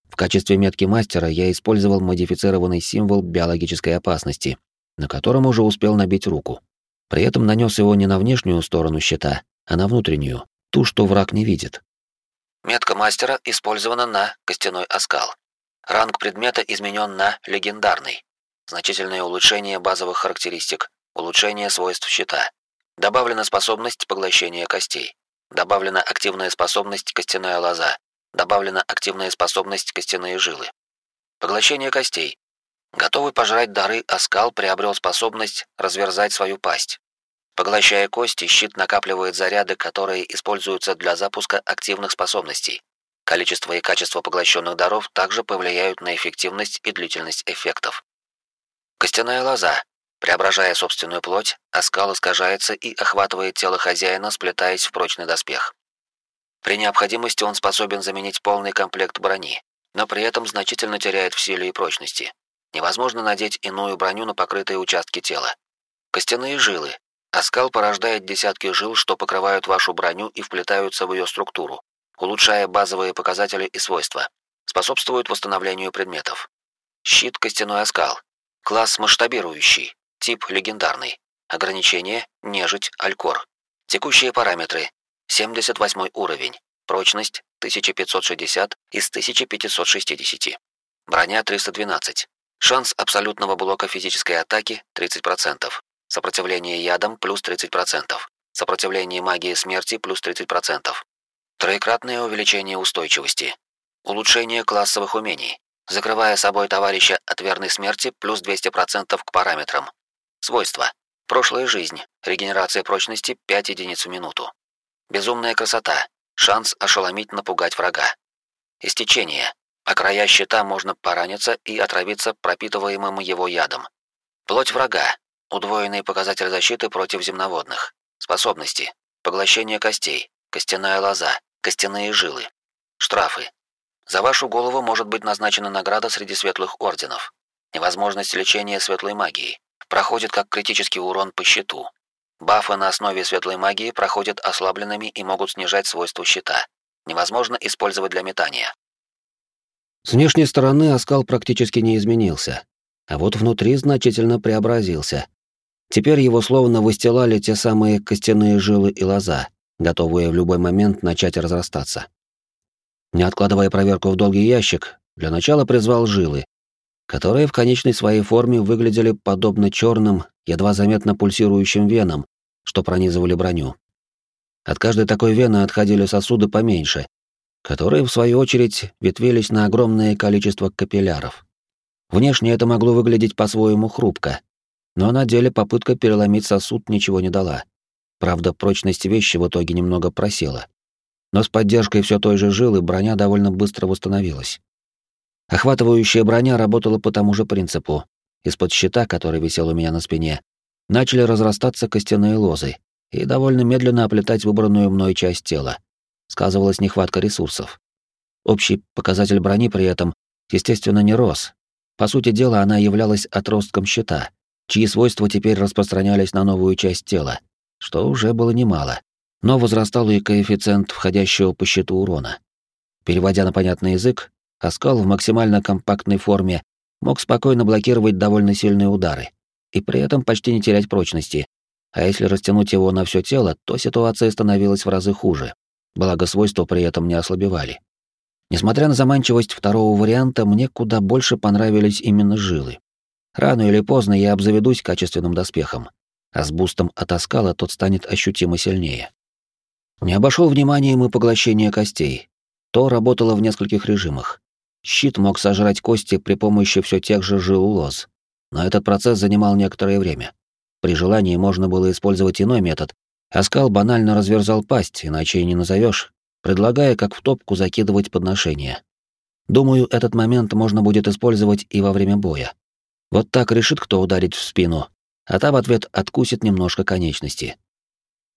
В качестве метки мастера я использовал модифицированный символ биологической опасности, на котором уже успел набить руку. При этом нанес его не на внешнюю сторону щита, а на внутреннюю, ту, что враг не видит. Метка мастера использована на костяной оскал. Ранг предмета изменен на легендарный. Значительное улучшение базовых характеристик, улучшение свойств щита. Добавлена способность поглощения костей. Добавлена активная способность костяная лоза. Добавлена активная способность костяные жилы. Поглощение костей. Готовый пожрать дары, оскал приобрел способность разверзать свою пасть. Поглощая кости, щит накапливает заряды, которые используются для запуска активных способностей. Количество и качество поглощенных даров также повлияют на эффективность и длительность эффектов. Костяная лоза. Преображая собственную плоть, оскал искажается и охватывает тело хозяина, сплетаясь в прочный доспех. При необходимости он способен заменить полный комплект брони, но при этом значительно теряет в силе и прочности. Невозможно надеть иную броню на покрытые участки тела. Костяные жилы. Оскал порождает десятки жил, что покрывают вашу броню и вплетаются в ее структуру, улучшая базовые показатели и свойства. Способствует восстановлению предметов. Щит костяной оскал. Класс масштабирующий. Тип легендарный. Ограничение нежить алькор. Текущие параметры 78 уровень. Прочность 1560 из 1560. Броня 312. Шанс абсолютного блока физической атаки 30%. Сопротивление ядам плюс 30%. Сопротивление магии смерти плюс 30%. Троекратное увеличение устойчивости. Улучшение классовых умений. Закрывая собой товарища от верной смерти плюс 200% к параметрам. Свойства. Прошлая жизнь. Регенерация прочности 5 единиц в минуту. Безумная красота. Шанс ошеломить, напугать врага. Истечение. О края щита можно пораниться и отравиться пропитываемым его ядом. Плоть врага. Удвоенный показатель защиты против земноводных. Способности. Поглощение костей. Костяная лоза. Костяные жилы. Штрафы. За вашу голову может быть назначена награда среди светлых орденов. Невозможность лечения светлой магией. Проходит как критический урон по щиту. Бафы на основе светлой магии проходят ослабленными и могут снижать свойства щита. Невозможно использовать для метания. С внешней стороны оскал практически не изменился, а вот внутри значительно преобразился. Теперь его словно выстилали те самые костяные жилы и лоза, готовые в любой момент начать разрастаться. Не откладывая проверку в долгий ящик, для начала призвал жилы, которые в конечной своей форме выглядели подобно черным, едва заметно пульсирующим венам, что пронизывали броню. От каждой такой вены отходили сосуды поменьше, которые, в свою очередь, ветвились на огромное количество капилляров. Внешне это могло выглядеть по-своему хрупко, но на деле попытка переломить сосуд ничего не дала. Правда, прочность вещи в итоге немного просела. Но с поддержкой все той же жилы броня довольно быстро восстановилась. Охватывающая броня работала по тому же принципу. Из-под щита, который висел у меня на спине, начали разрастаться костяные лозы и довольно медленно оплетать выбранную мной часть тела. Сказывалась нехватка ресурсов. Общий показатель брони при этом, естественно, не рос. По сути дела, она являлась отростком щита, чьи свойства теперь распространялись на новую часть тела, что уже было немало. Но возрастал и коэффициент входящего по щиту урона. Переводя на понятный язык, оскал в максимально компактной форме мог спокойно блокировать довольно сильные удары и при этом почти не терять прочности. А если растянуть его на все тело, то ситуация становилась в разы хуже. Благо свойства при этом не ослабевали. Несмотря на заманчивость второго варианта, мне куда больше понравились именно жилы. Рано или поздно я обзаведусь качественным доспехом, а с бустом от оскала тот станет ощутимо сильнее. Не обошел вниманием и поглощение костей. То работало в нескольких режимах. Щит мог сожрать кости при помощи все тех же жил лоз, но этот процесс занимал некоторое время. При желании можно было использовать иной метод. Оскал банально разверзал пасть, иначе и не назовешь, предлагая как в топку закидывать подношения. Думаю, этот момент можно будет использовать и во время боя. Вот так решит кто ударить в спину, а та в ответ откусит немножко конечности.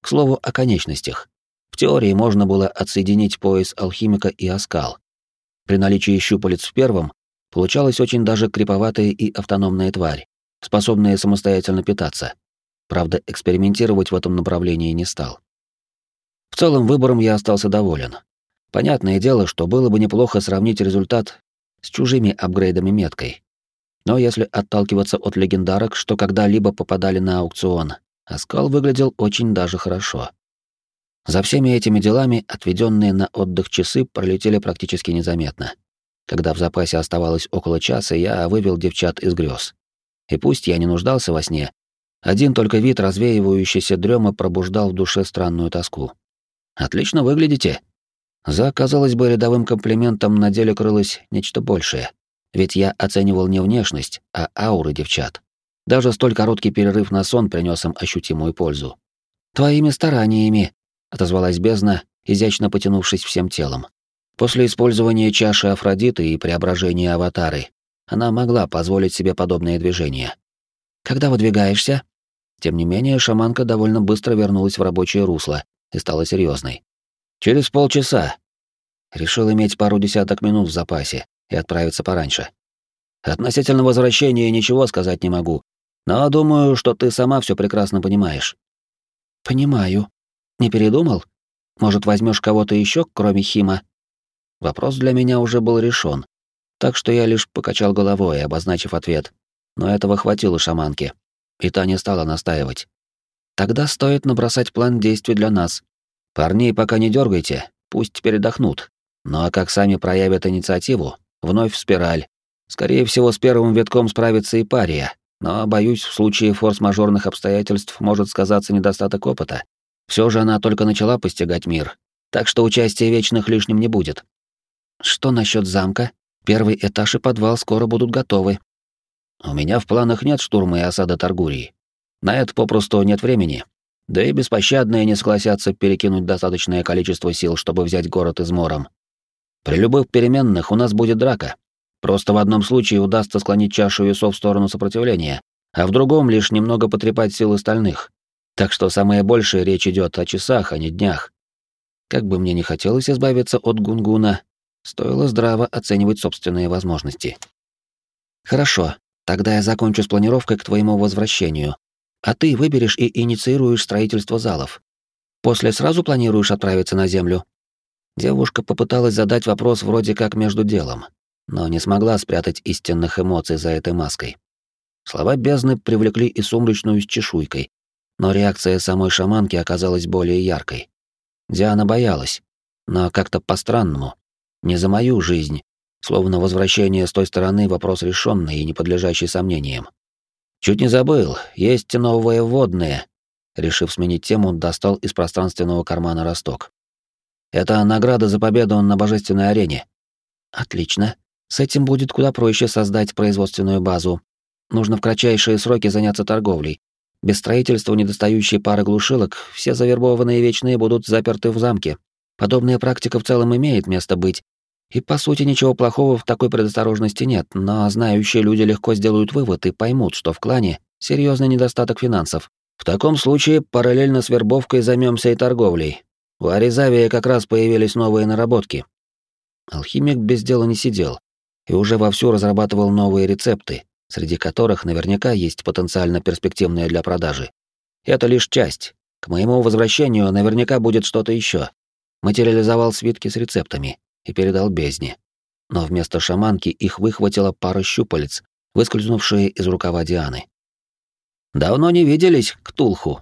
К слову о конечностях. В теории можно было отсоединить пояс алхимика и оскал. При наличии щупалец в первом Получалась очень даже криповатая и автономная тварь, способная самостоятельно питаться. Правда, экспериментировать в этом направлении не стал. В целом выбором я остался доволен. Понятное дело, что было бы неплохо сравнить результат с чужими апгрейдами меткой. Но если отталкиваться от легендарок, что когда-либо попадали на аукцион, Оскал выглядел очень даже хорошо. За всеми этими делами отведенные на отдых часы пролетели практически незаметно. Когда в запасе оставалось около часа, я вывел девчат из грез. И пусть я не нуждался во сне, один только вид развеивающейся дрема пробуждал в душе странную тоску. «Отлично выглядите!» За, казалось бы, рядовым комплиментом на деле крылось нечто большее. Ведь я оценивал не внешность, а ауры девчат. Даже столь короткий перерыв на сон принес им ощутимую пользу. «Твоими стараниями», — отозвалась бездна, изящно потянувшись всем телом. После использования чаши Афродиты и преображения аватары, она могла позволить себе подобные движения. «Когда выдвигаешься?» Тем не менее, шаманка довольно быстро вернулась в рабочее русло и стала серьезной. «Через полчаса». Решил иметь пару десяток минут в запасе и отправиться пораньше. Относительно возвращения ничего сказать не могу, но думаю, что ты сама все прекрасно понимаешь. Понимаю. Не передумал? Может, возьмешь кого-то еще, кроме Хима? Вопрос для меня уже был решен, так что я лишь покачал головой, обозначив ответ. Но этого хватило шаманке, и та не стала настаивать. Тогда стоит набросать план действий для нас. Парней пока не дергайте, пусть передохнут. Ну а как сами проявят инициативу, вновь в спираль. Скорее всего, с первым витком справится и пария, но, боюсь, в случае форс-мажорных обстоятельств может сказаться недостаток опыта. Все же она только начала постигать мир, так что участие вечных лишним не будет. Что насчет замка? Первый этаж и подвал скоро будут готовы. У меня в планах нет штурма и осады Таргурии. На это попросту нет времени. Да и беспощадные не согласятся перекинуть достаточное количество сил, чтобы взять город измором. При любых переменных у нас будет драка. Просто в одном случае удастся склонить чашу весов в сторону сопротивления, а в другом лишь немного потрепать силы остальных. Так что самое большее речь идет о часах, а не днях. Как бы мне не хотелось избавиться от Гунгуна, стоило здраво оценивать собственные возможности. Хорошо, тогда я закончу с планировкой к твоему возвращению, а ты выберешь и инициируешь строительство залов. После сразу планируешь отправиться на Землю?» Девушка попыталась задать вопрос вроде как между делом, но не смогла спрятать истинных эмоций за этой маской. Слова бездны привлекли и сумрачную с чешуйкой, но реакция самой шаманки оказалась более яркой. Диана боялась, но как-то по-странному. Не за мою жизнь, словно возвращение с той стороны вопрос решенный и не подлежащий сомнениям. Чуть не забыл, есть новые водные. Решив сменить тему, достал из пространственного кармана росток. Это награда за победу на божественной арене. Отлично. С этим будет куда проще создать производственную базу. Нужно в кратчайшие сроки заняться торговлей. Без строительства недостающей пары глушилок все завербованные вечные будут заперты в замке. Подобная практика в целом имеет место быть. И по сути ничего плохого в такой предосторожности нет, но знающие люди легко сделают вывод и поймут, что в клане серьезный недостаток финансов. В таком случае параллельно с вербовкой займемся и торговлей. У Аризавия как раз появились новые наработки. Алхимик без дела не сидел и уже вовсю разрабатывал новые рецепты, среди которых наверняка есть потенциально перспективные для продажи. Это лишь часть. К моему возвращению наверняка будет что-то еще. Материализовал свитки с рецептами и передал бездне. Но вместо шаманки их выхватила пара щупалец, выскользнувшие из рукава Дианы. «Давно не виделись, Ктулху».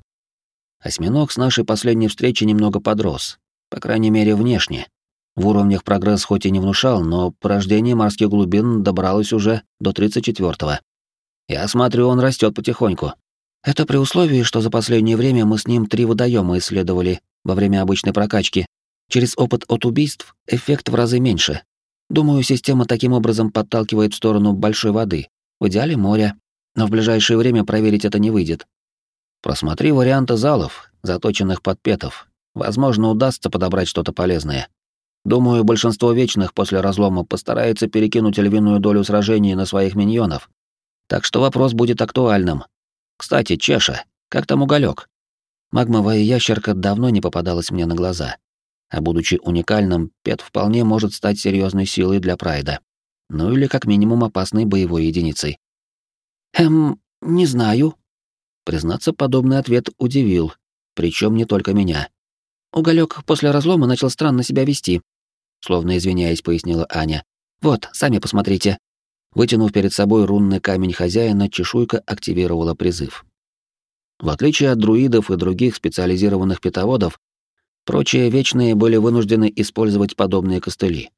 Осьминог с нашей последней встречи немного подрос, по крайней мере, внешне. В уровнях прогресс хоть и не внушал, но порождение морских глубин добралось уже до 34-го. Я смотрю, он растет потихоньку. Это при условии, что за последнее время мы с ним три водоема исследовали во время обычной прокачки. Через опыт от убийств эффект в разы меньше. Думаю, система таким образом подталкивает в сторону большой воды, в идеале моря, но в ближайшее время проверить это не выйдет. Просмотри варианты залов, заточенных под петов. Возможно, удастся подобрать что-то полезное. Думаю, большинство вечных после разлома постарается перекинуть львиную долю сражений на своих миньонов. Так что вопрос будет актуальным. Кстати, Чеша, как там уголек? Магмовая ящерка давно не попадалась мне на глаза. А будучи уникальным, Пет вполне может стать серьезной силой для Прайда. Ну или как минимум опасной боевой единицей. Эм, не знаю. Признаться, подобный ответ удивил, причем не только меня. Уголек после разлома начал странно себя вести, словно извиняясь, пояснила Аня. Вот, сами посмотрите. Вытянув перед собой рунный камень хозяина, чешуйка активировала призыв. В отличие от друидов и других специализированных питоводов, прочие вечные были вынуждены использовать подобные костыли.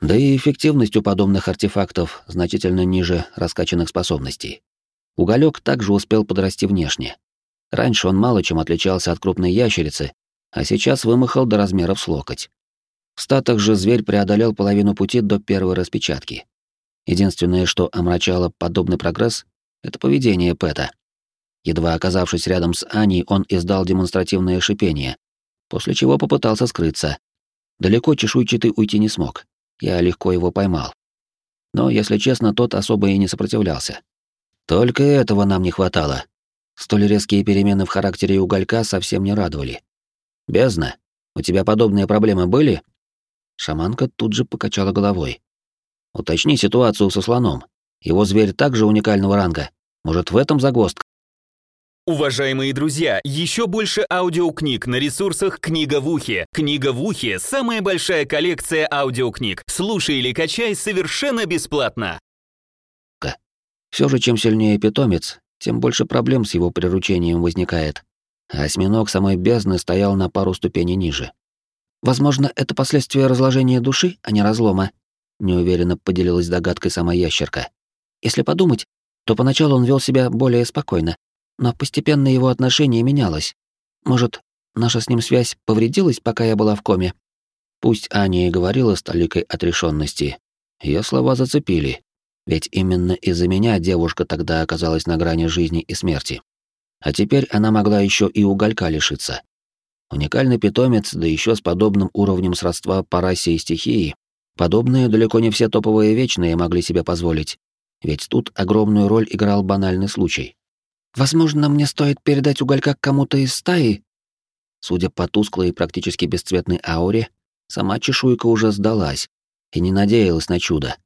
Да и эффективность у подобных артефактов значительно ниже раскачанных способностей. Уголек также успел подрасти внешне. Раньше он мало чем отличался от крупной ящерицы, а сейчас вымахал до размеров с локоть. В статах же зверь преодолел половину пути до первой распечатки. Единственное, что омрачало подобный прогресс, это поведение Пэта. Едва оказавшись рядом с Аней, он издал демонстративное шипение, после чего попытался скрыться. Далеко чешуйчатый уйти не смог. Я легко его поймал. Но, если честно, тот особо и не сопротивлялся. Только этого нам не хватало. Столь резкие перемены в характере уголька совсем не радовали. «Бездна, у тебя подобные проблемы были?» Шаманка тут же покачала головой. «Уточни ситуацию со слоном. Его зверь также уникального ранга. Может, в этом загвоздка?» Уважаемые друзья, еще больше аудиокниг на ресурсах «Книга в ухе». «Книга в ухе» — самая большая коллекция аудиокниг. Слушай или качай совершенно бесплатно. Все же, чем сильнее питомец, тем больше проблем с его приручением возникает. А осьминог самой бездны стоял на пару ступеней ниже. «Возможно, это последствия разложения души, а не разлома», — неуверенно поделилась догадкой сама ящерка. «Если подумать, то поначалу он вел себя более спокойно, но постепенно его отношение менялось. Может, наша с ним связь повредилась, пока я была в коме? Пусть Аня и говорила с толикой отрешенности, ее слова зацепили, ведь именно из-за меня девушка тогда оказалась на грани жизни и смерти. А теперь она могла еще и уголька лишиться. Уникальный питомец, да еще с подобным уровнем сродства по расе и стихии, подобные далеко не все топовые вечные могли себе позволить, ведь тут огромную роль играл банальный случай. Возможно, мне стоит передать уголька кому-то из стаи? Судя по тусклой и практически бесцветной ауре, сама чешуйка уже сдалась и не надеялась на чудо.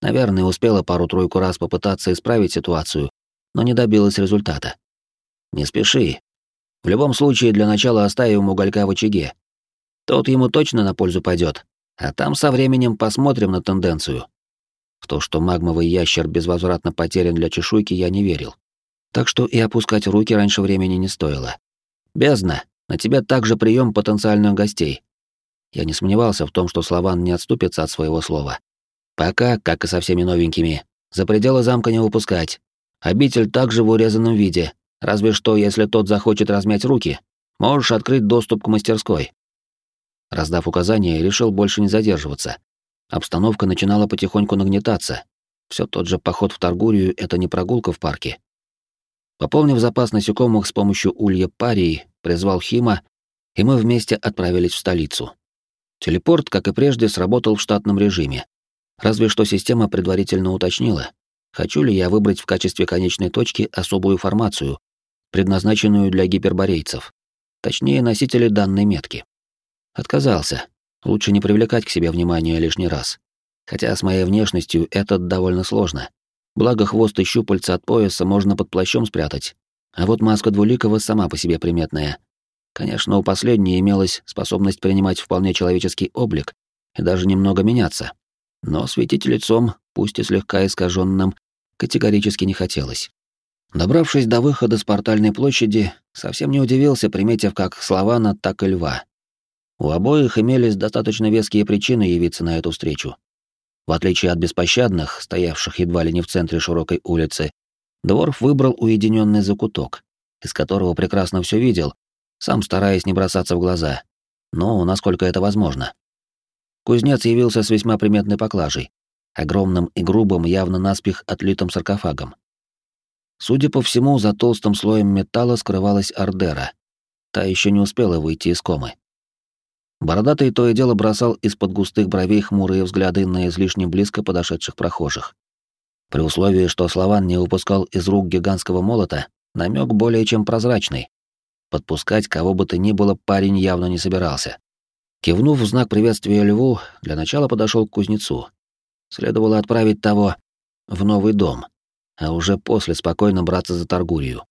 Наверное, успела пару-тройку раз попытаться исправить ситуацию, но не добилась результата. Не спеши. В любом случае, для начала оставим уголька в очаге. Тот ему точно на пользу пойдет, а там со временем посмотрим на тенденцию. В то, что магмовый ящер безвозвратно потерян для чешуйки, я не верил так что и опускать руки раньше времени не стоило. «Бездна, на тебя также прием потенциальных гостей». Я не сомневался в том, что Славан не отступится от своего слова. Пока, как и со всеми новенькими, за пределы замка не выпускать. Обитель также в урезанном виде, разве что, если тот захочет размять руки, можешь открыть доступ к мастерской. Раздав указание, решил больше не задерживаться. Обстановка начинала потихоньку нагнетаться. Все тот же поход в Таргурию — это не прогулка в парке, Пополнив запас насекомых с помощью улья парии, призвал Хима, и мы вместе отправились в столицу. Телепорт, как и прежде, сработал в штатном режиме. Разве что система предварительно уточнила, хочу ли я выбрать в качестве конечной точки особую формацию, предназначенную для гиперборейцев, точнее носителей данной метки. Отказался. Лучше не привлекать к себе внимания лишний раз. Хотя с моей внешностью это довольно сложно. Благо хвост и щупальца от пояса можно под плащом спрятать. А вот маска Двуликова сама по себе приметная. Конечно, у последней имелась способность принимать вполне человеческий облик и даже немного меняться. Но светить лицом, пусть и слегка искаженным, категорически не хотелось. Добравшись до выхода с портальной площади, совсем не удивился, приметив как Славана, так и Льва. У обоих имелись достаточно веские причины явиться на эту встречу. В отличие от беспощадных, стоявших едва ли не в центре широкой улицы, Дворф выбрал уединенный закуток, из которого прекрасно все видел, сам стараясь не бросаться в глаза. Ну, насколько это возможно. Кузнец явился с весьма приметной поклажей, огромным и грубым, явно наспех отлитым саркофагом. Судя по всему, за толстым слоем металла скрывалась Ардера. Та еще не успела выйти из комы. Бородатый то и дело бросал из-под густых бровей хмурые взгляды на излишне близко подошедших прохожих. При условии, что Слован не упускал из рук гигантского молота, намек более чем прозрачный. Подпускать кого бы то ни было парень явно не собирался. Кивнув в знак приветствия льву, для начала подошел к кузнецу. Следовало отправить того в новый дом, а уже после спокойно браться за торгурию.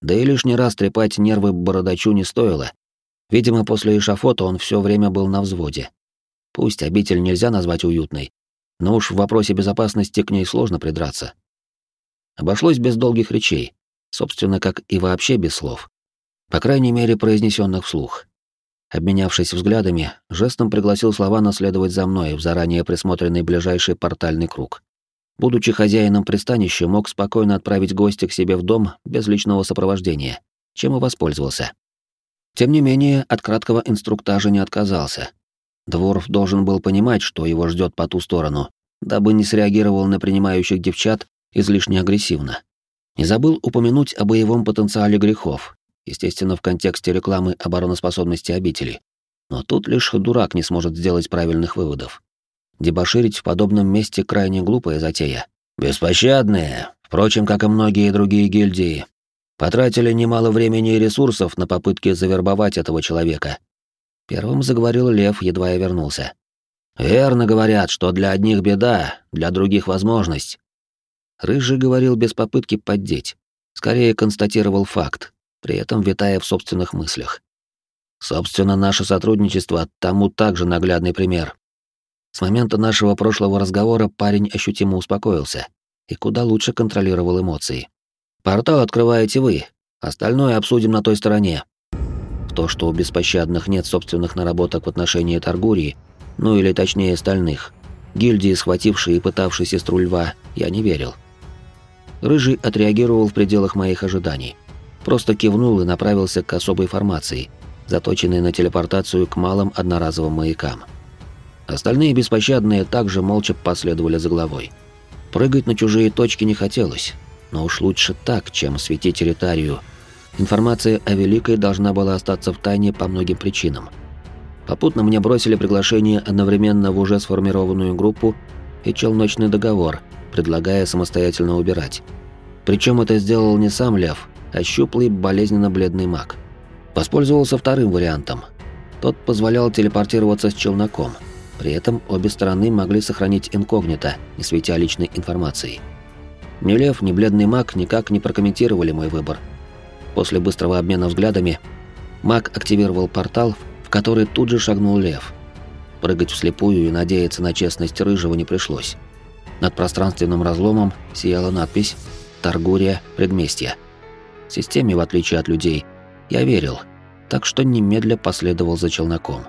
Да и лишний раз трепать нервы бородачу не стоило, Видимо, после эшафота он все время был на взводе. Пусть обитель нельзя назвать уютной, но уж в вопросе безопасности к ней сложно придраться. Обошлось без долгих речей, собственно, как и вообще без слов. По крайней мере, произнесенных вслух. Обменявшись взглядами, жестом пригласил слова наследовать за мной в заранее присмотренный ближайший портальный круг. Будучи хозяином пристанища, мог спокойно отправить гостя к себе в дом без личного сопровождения, чем и воспользовался. Тем не менее, от краткого инструктажа не отказался. Дворф должен был понимать, что его ждет по ту сторону, дабы не среагировал на принимающих девчат излишне агрессивно. Не забыл упомянуть о боевом потенциале грехов, естественно, в контексте рекламы обороноспособности обители. Но тут лишь дурак не сможет сделать правильных выводов. Дебоширить в подобном месте крайне глупая затея. Беспощадные, впрочем, как и многие другие гильдии, потратили немало времени и ресурсов на попытки завербовать этого человека. Первым заговорил Лев, едва я вернулся. «Верно говорят, что для одних беда, для других возможность». Рыжий говорил без попытки поддеть, скорее констатировал факт, при этом витая в собственных мыслях. Собственно, наше сотрудничество тому также наглядный пример. С момента нашего прошлого разговора парень ощутимо успокоился и куда лучше контролировал эмоции. «Портал открываете вы, остальное обсудим на той стороне». В то, что у беспощадных нет собственных наработок в отношении Таргурии, ну или точнее стальных, гильдии, схватившей и пытавшей сестру льва, я не верил. Рыжий отреагировал в пределах моих ожиданий. Просто кивнул и направился к особой формации, заточенной на телепортацию к малым одноразовым маякам. Остальные беспощадные также молча последовали за главой. Прыгать на чужие точки не хотелось, но уж лучше так, чем светить территорию. Информация о Великой должна была остаться в тайне по многим причинам. Попутно мне бросили приглашение одновременно в уже сформированную группу и челночный договор, предлагая самостоятельно убирать. Причем это сделал не сам Лев, а щуплый, болезненно бледный маг. Воспользовался вторым вариантом. Тот позволял телепортироваться с челноком – при этом обе стороны могли сохранить инкогнито, не светя личной информацией. Ни Лев, ни Бледный Маг никак не прокомментировали мой выбор. После быстрого обмена взглядами, маг активировал портал, в который тут же шагнул Лев. Прыгать вслепую и надеяться на честность Рыжего не пришлось. Над пространственным разломом сияла надпись «Таргурия, предместье». Системе, в отличие от людей, я верил, так что немедля последовал за челноком.